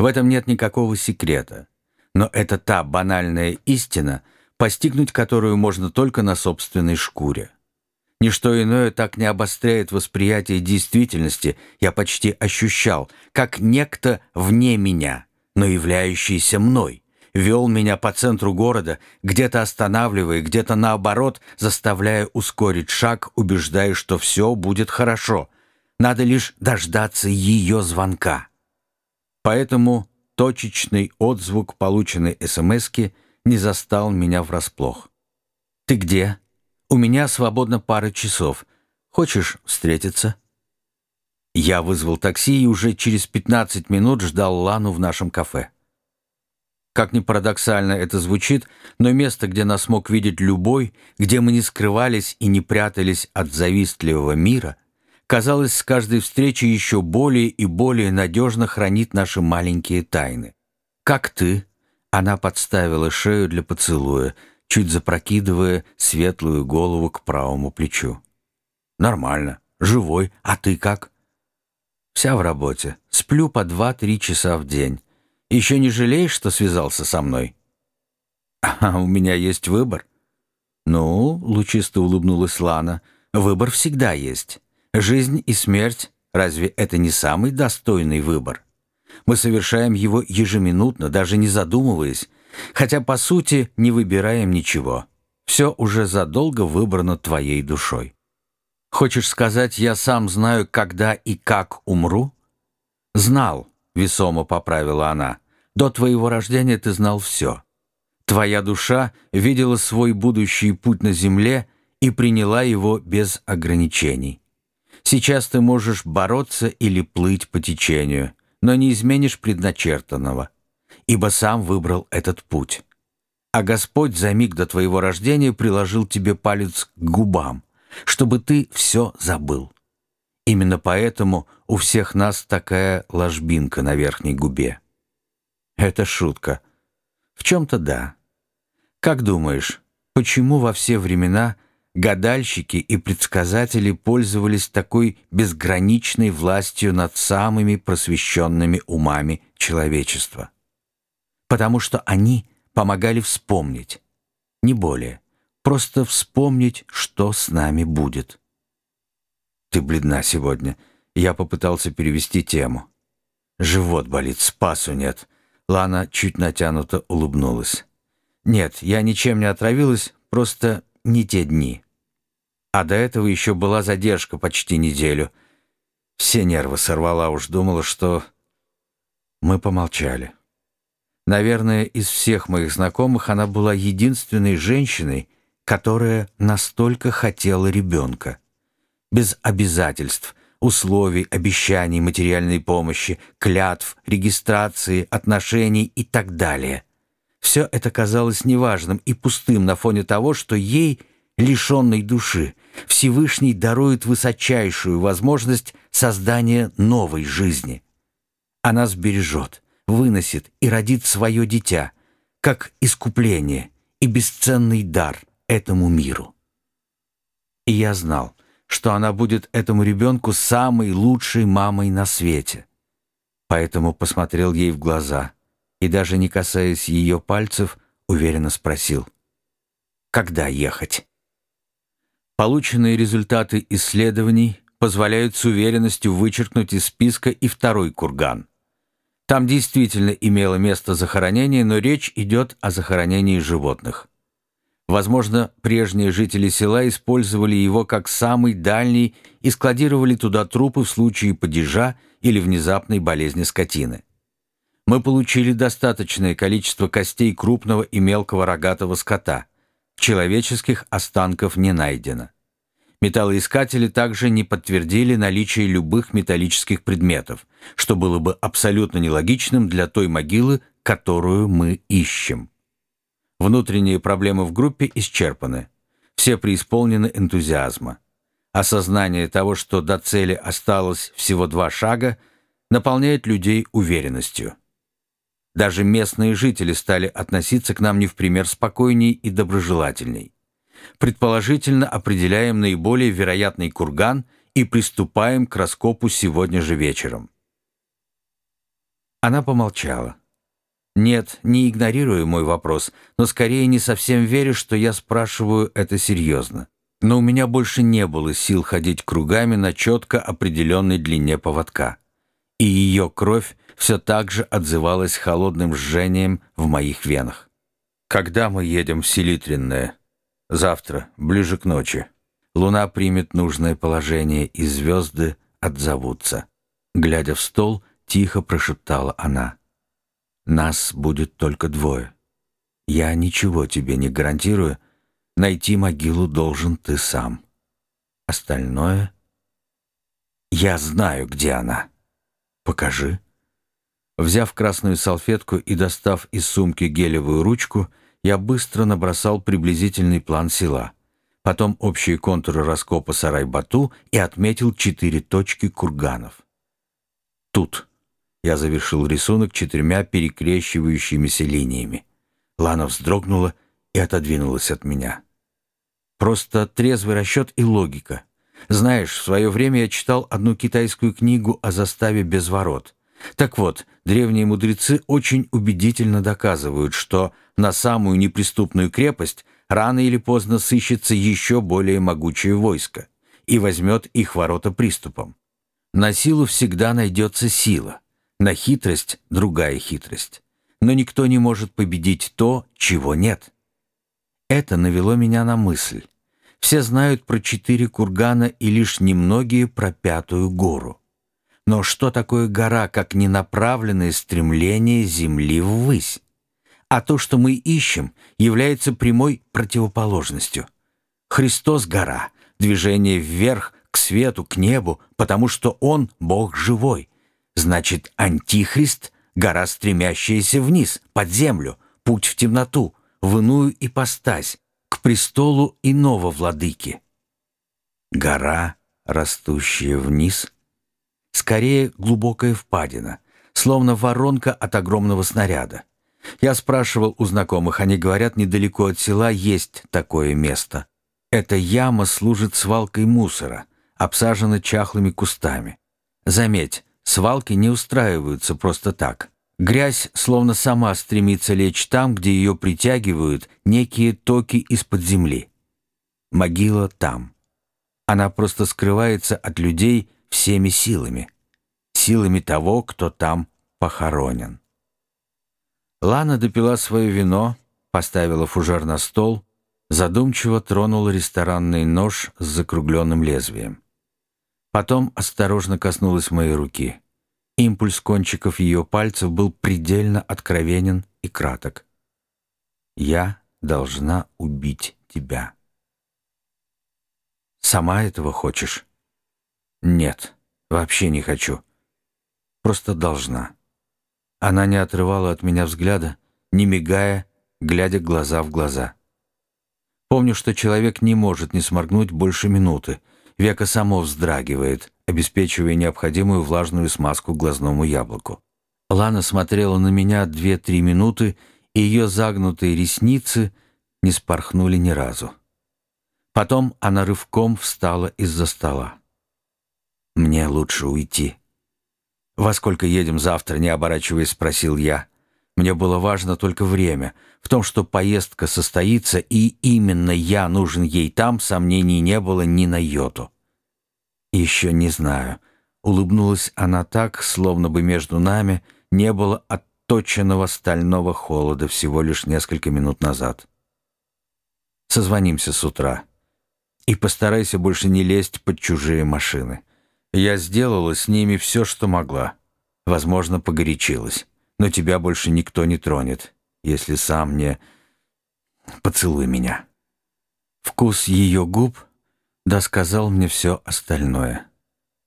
В этом нет никакого секрета. Но это та банальная истина, постигнуть которую можно только на собственной шкуре. Ничто иное так не обостряет восприятие действительности, я почти ощущал, как некто вне меня, но являющийся мной, вел меня по центру города, где-то останавливая, где-то наоборот, заставляя ускорить шаг, убеждая, что все будет хорошо. Надо лишь дождаться ее звонка. Поэтому точечный отзвук полученной СМСки не застал меня врасплох. «Ты где? У меня свободно пара часов. Хочешь встретиться?» Я вызвал такси и уже через 15 минут ждал Лану в нашем кафе. Как ни парадоксально это звучит, но место, где нас мог видеть любой, где мы не скрывались и не прятались от завистливого мира, казалось, с каждой встречи еще более и более надежно хранит наши маленькие тайны. «Как ты?» Она подставила шею для поцелуя, чуть запрокидывая светлую голову к правому плечу. «Нормально, живой, а ты как?» «Вся в работе. Сплю по два-три часа в день. Еще не жалеешь, что связался со мной?» «А у меня есть выбор». «Ну», — лучисто улыбнулась Лана, — «выбор всегда есть. Жизнь и смерть — разве это не самый достойный выбор? Мы совершаем его ежеминутно, даже не задумываясь, хотя, по сути, не выбираем ничего. Все уже задолго выбрано твоей душой. Хочешь сказать, я сам знаю, когда и как умру? Знал, весомо поправила она. До твоего рождения ты знал все. Твоя душа видела свой будущий путь на земле и приняла его без ограничений. Сейчас ты можешь бороться или плыть по течению, но не изменишь предначертанного, ибо сам выбрал этот путь. А Господь за миг до твоего рождения приложил тебе палец к губам, чтобы ты все забыл. Именно поэтому у всех нас такая ложбинка на верхней губе. Это шутка. В чем-то да. Как думаешь, почему во все времена гадальщики и предсказатели пользовались такой безграничной властью над самыми просвещенными умами человечества? Потому что они помогали вспомнить, не более, просто вспомнить, что с нами будет. Ты бледна сегодня. Я попытался перевести тему. Живот болит, спасу нет. Лана чуть натянуто улыбнулась. Нет, я ничем не отравилась, просто не те дни. А до этого еще была задержка почти неделю. Все нервы сорвала, уж думала, что... Мы помолчали. Наверное, из всех моих знакомых она была единственной женщиной, которая настолько хотела ребенка. Без обязательств, условий, обещаний материальной помощи, клятв, регистрации, отношений и так далее. Все это казалось неважным и пустым на фоне того, что ей, лишенной души, Всевышний дарует высочайшую возможность создания новой жизни. Она сбережет, выносит и родит свое дитя, как искупление и бесценный дар этому миру. И я знал, что она будет этому ребенку самой лучшей мамой на свете. Поэтому посмотрел ей в глаза и, даже не касаясь ее пальцев, уверенно спросил, «Когда ехать?» Полученные результаты исследований позволяют с уверенностью вычеркнуть из списка и второй курган. Там действительно имело место захоронение, но речь идет о захоронении животных. Возможно, прежние жители села использовали его как самый дальний и складировали туда трупы в случае падежа или внезапной болезни скотины. Мы получили достаточное количество костей крупного и мелкого рогатого скота. Человеческих останков не найдено. Металлоискатели также не подтвердили наличие любых металлических предметов, что было бы абсолютно нелогичным для той могилы, которую мы ищем. Внутренние проблемы в группе исчерпаны. Все преисполнены энтузиазма. Осознание того, что до цели осталось всего два шага, наполняет людей уверенностью. Даже местные жители стали относиться к нам не в пример спокойней и доброжелательней. Предположительно определяем наиболее вероятный курган и приступаем к раскопу сегодня же вечером. Она помолчала. Нет, не игнорирую мой вопрос, но скорее не совсем верю, что я спрашиваю это серьезно. Но у меня больше не было сил ходить кругами на четко определенной длине поводка. И ее кровь все так же отзывалась холодным жжением в моих венах. «Когда мы едем в Селитренное?» «Завтра, ближе к ночи. Луна примет нужное положение, и звезды отзовутся». Глядя в стол, тихо прошептала она. Нас будет только двое. Я ничего тебе не гарантирую. Найти могилу должен ты сам. Остальное... Я знаю, где она. Покажи. Взяв красную салфетку и достав из сумки гелевую ручку, я быстро набросал приблизительный план села. Потом общие контуры раскопа Сарай-Бату и отметил четыре точки курганов. Тут. Я завершил рисунок четырьмя перекрещивающимися линиями. Лана вздрогнула и отодвинулась от меня. Просто трезвый расчет и логика. Знаешь, в свое время я читал одну китайскую книгу о заставе без ворот. Так вот, древние мудрецы очень убедительно доказывают, что на самую неприступную крепость рано или поздно сыщется еще более могучее войско и возьмет их ворота приступом. На силу всегда найдется сила. На хитрость другая хитрость. Но никто не может победить то, чего нет. Это навело меня на мысль. Все знают про четыре кургана и лишь немногие про пятую гору. Но что такое гора, как ненаправленное стремление Земли ввысь? А то, что мы ищем, является прямой противоположностью. Христос — гора, движение вверх, к свету, к небу, потому что Он — Бог живой, Значит, Антихрист — гора, стремящаяся вниз, под землю, путь в темноту, в иную ипостась, к престолу иного владыки. Гора, растущая вниз, скорее глубокая впадина, словно воронка от огромного снаряда. Я спрашивал у знакомых, они говорят, недалеко от села есть такое место. Эта яма служит свалкой мусора, обсажена чахлыми кустами. Заметь, Свалки не устраиваются просто так. Грязь словно сама стремится лечь там, где ее притягивают некие токи из-под земли. Могила там. Она просто скрывается от людей всеми силами. Силами того, кто там похоронен. Лана допила свое вино, поставила фужер на стол, задумчиво тронула ресторанный нож с закругленным лезвием. Потом осторожно коснулась моей руки. Импульс кончиков ее пальцев был предельно откровенен и краток. «Я должна убить тебя». «Сама этого хочешь?» «Нет, вообще не хочу. Просто должна». Она не отрывала от меня взгляда, не мигая, глядя глаза в глаза. Помню, что человек не может не сморгнуть больше минуты, Века само вздрагивает, обеспечивая необходимую влажную смазку глазному яблоку. Лана смотрела на меня две-три минуты, и ее загнутые ресницы не спорхнули ни разу. Потом она рывком встала из-за стола. «Мне лучше уйти». «Во сколько едем завтра?» — не оборачиваясь, спросил я. Мне было важно только время. В том, что поездка состоится, и именно я нужен ей там, сомнений не было ни на йоту. «Еще не знаю». Улыбнулась она так, словно бы между нами не было отточенного стального холода всего лишь несколько минут назад. «Созвонимся с утра. И постарайся больше не лезть под чужие машины. Я сделала с ними все, что могла. Возможно, погорячилась но тебя больше никто не тронет, если сам не... Поцелуй меня». Вкус ее губ досказал мне все остальное.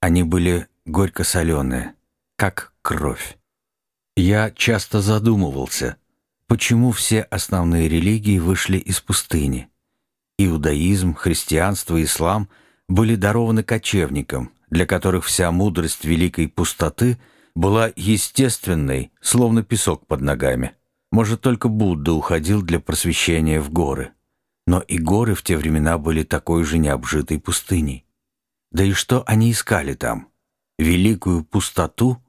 Они были горько-соленые, как кровь. Я часто задумывался, почему все основные религии вышли из пустыни. Иудаизм, христианство, ислам были дарованы кочевникам, для которых вся мудрость великой пустоты — была естественной, словно песок под ногами. Может, только Будда уходил для просвещения в горы. Но и горы в те времена были такой же необжитой пустыней. Да и что они искали там? Великую пустоту?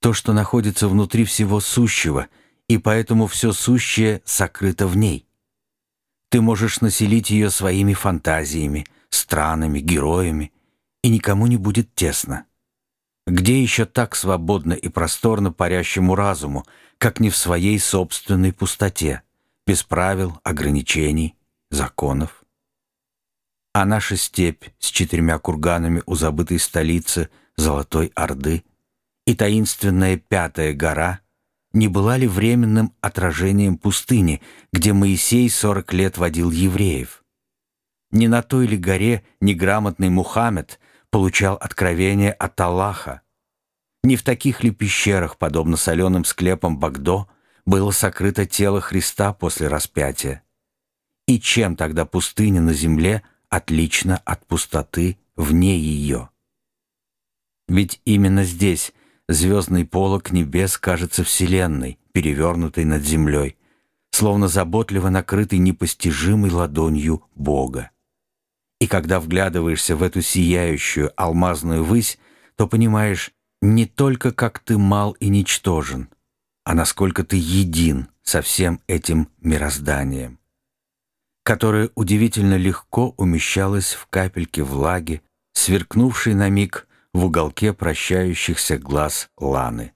то, что находится внутри всего сущего, и поэтому все сущее сокрыто в ней. Ты можешь населить ее своими фантазиями, странами, героями, и никому не будет тесно. Где еще так свободно и просторно парящему разуму, как не в своей собственной пустоте, без правил, ограничений, законов? А наша степь с четырьмя курганами у забытой столицы Золотой Орды и таинственная Пятая гора не была ли временным отражением пустыни, где Моисей сорок лет водил евреев? Не на той ли горе неграмотный Мухаммед получал откровение от Аллаха? Не в таких ли пещерах, подобно соленым склепам Багдо, было сокрыто тело Христа после распятия? И чем тогда пустыня на земле – отлично от пустоты вне ее. Ведь именно здесь звездный полог небес кажется Вселенной, перевернутой над землей, словно заботливо накрытой непостижимой ладонью Бога. И когда вглядываешься в эту сияющую алмазную высь, то понимаешь не только, как ты мал и ничтожен, а насколько ты един со всем этим мирозданием которое удивительно легко умещалось в капельке влаги, сверкнувшей на миг в уголке прощающихся глаз Ланы.